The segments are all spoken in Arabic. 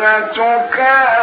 dans ton cœur.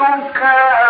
مشكاة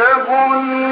كوكب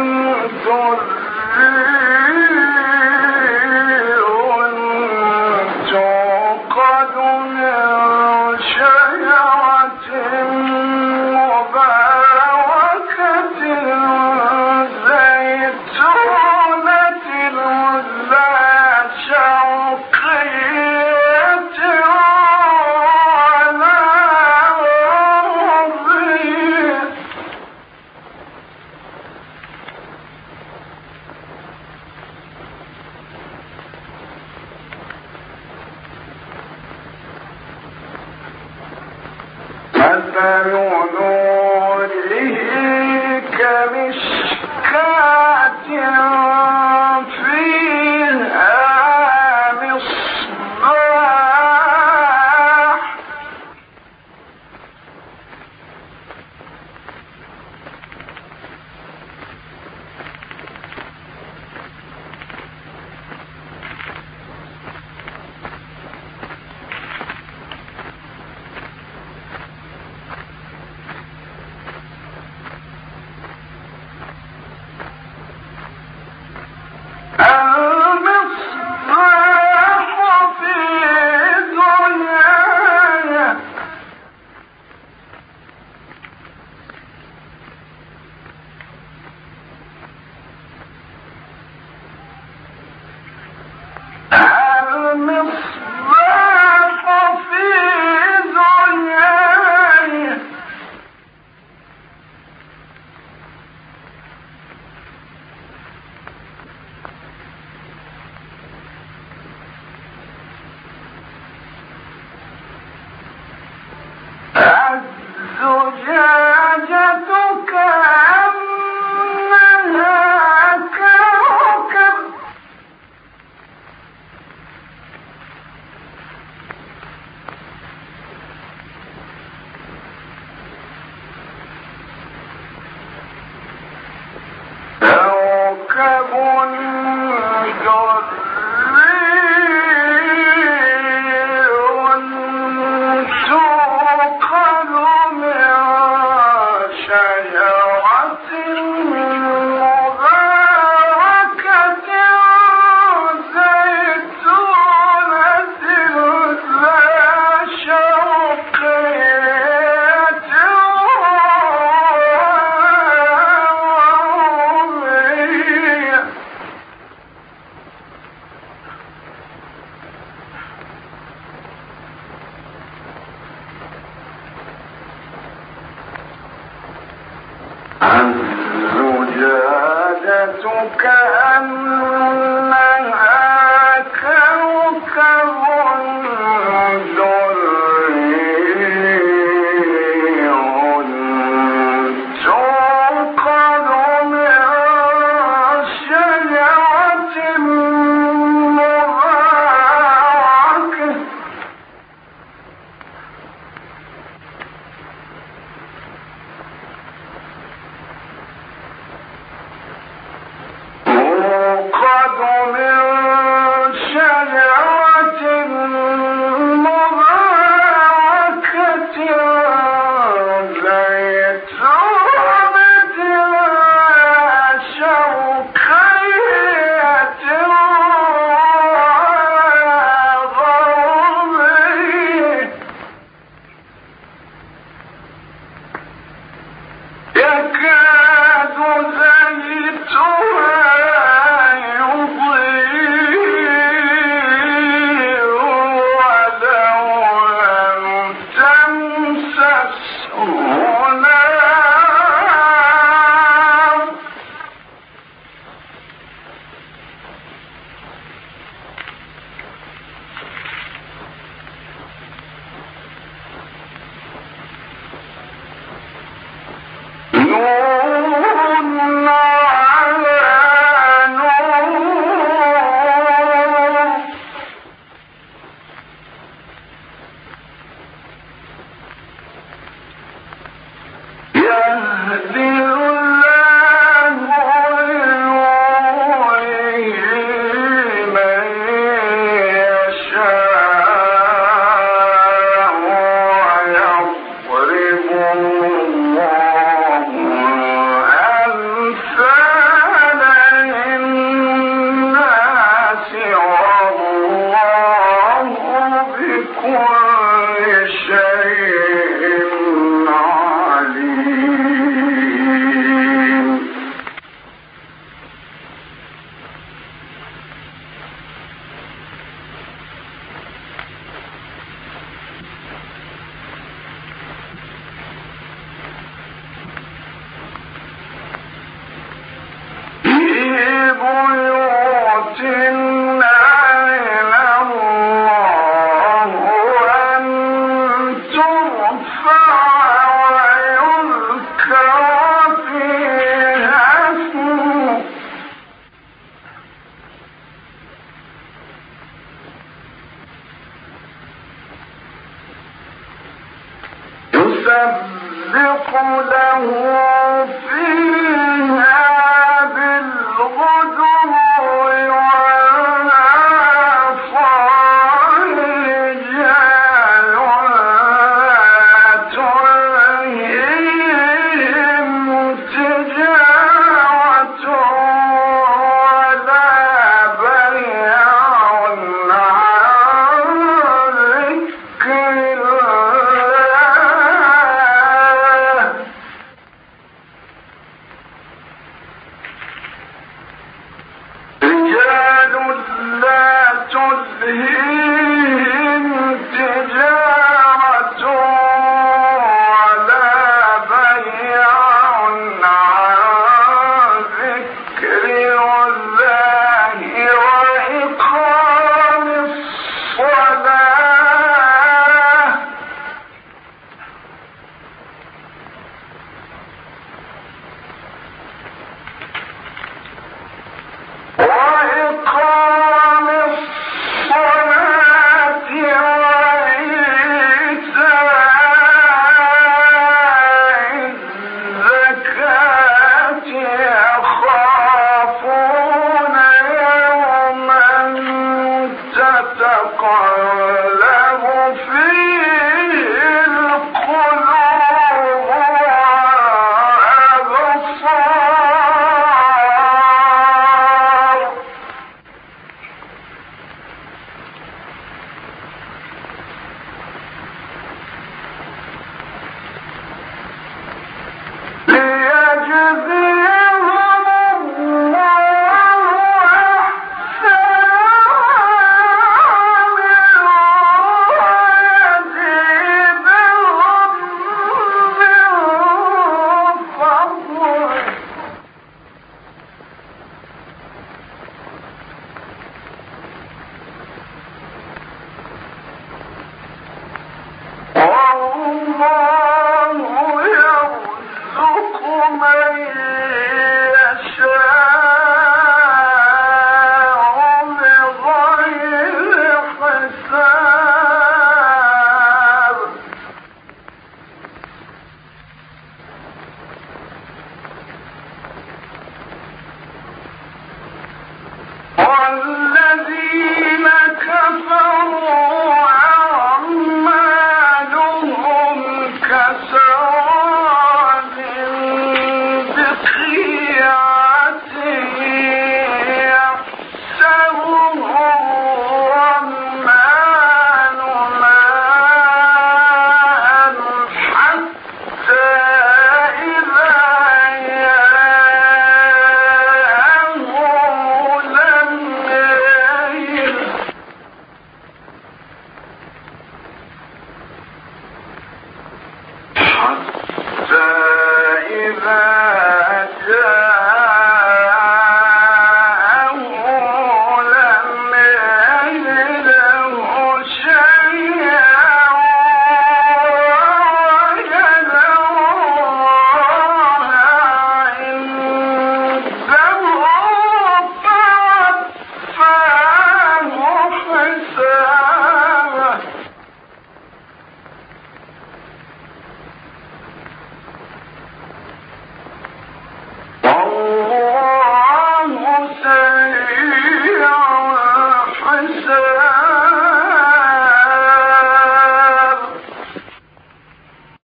الذي